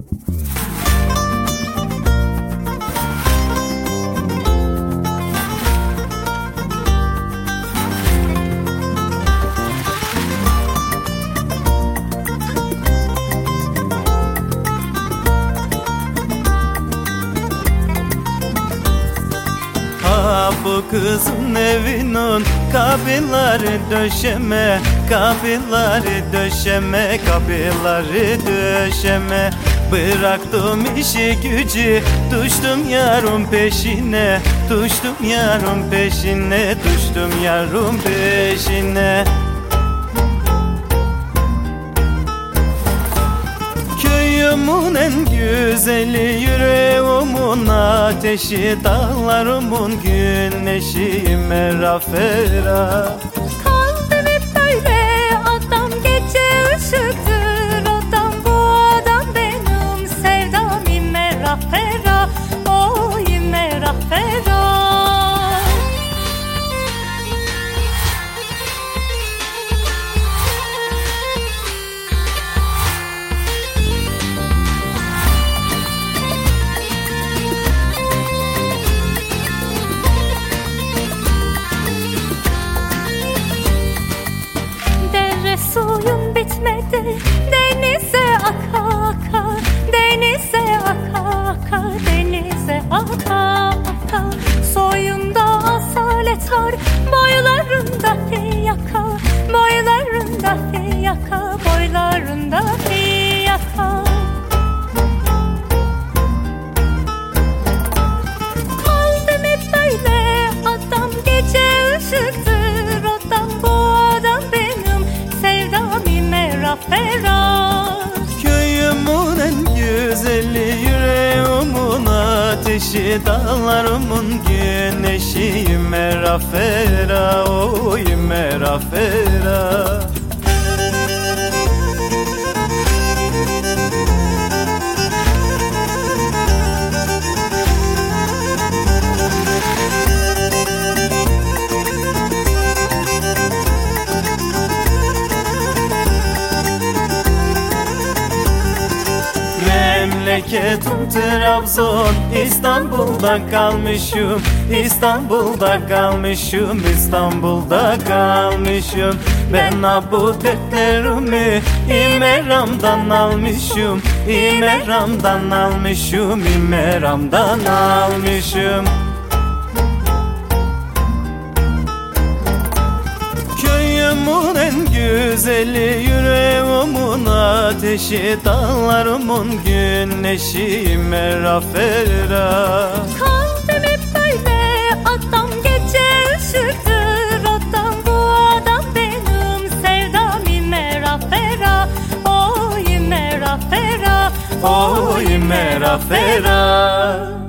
Thank you. Bu kızın evinin kapıları döşeme Kapıları döşeme Kapıları döşeme. Bıraktım işi gücü Düştüm yarım peşine Düştüm yarım peşine Düştüm yarım peşine. Köyümün en güzeli yüreğimin ateşi Dağlarımın güneşi merafera Kaldım hep böyle adam gece ışıktır. Adam bu adam benim sevdam imera fera bitmedi Denize aka aka. Denize aka aka. Denize aka ateşi Dağlarımın güneşi merafera Oy merafera Memleketim Trabzon İstanbul'da kalmışım İstanbul'da kalmışım İstanbul'da kalmışım. Ben ha bu dertlerimi İmeram'dan almışım İmeram'dan almışım İmeram'dan almışım. Köyümün en güzeli yüreğimin ateşi Dağlarımın güneşi merafera. Kaldım hep böyle adam gece ışıktır adam bu adam benim sevdam imera fera o imera fera Oy merafera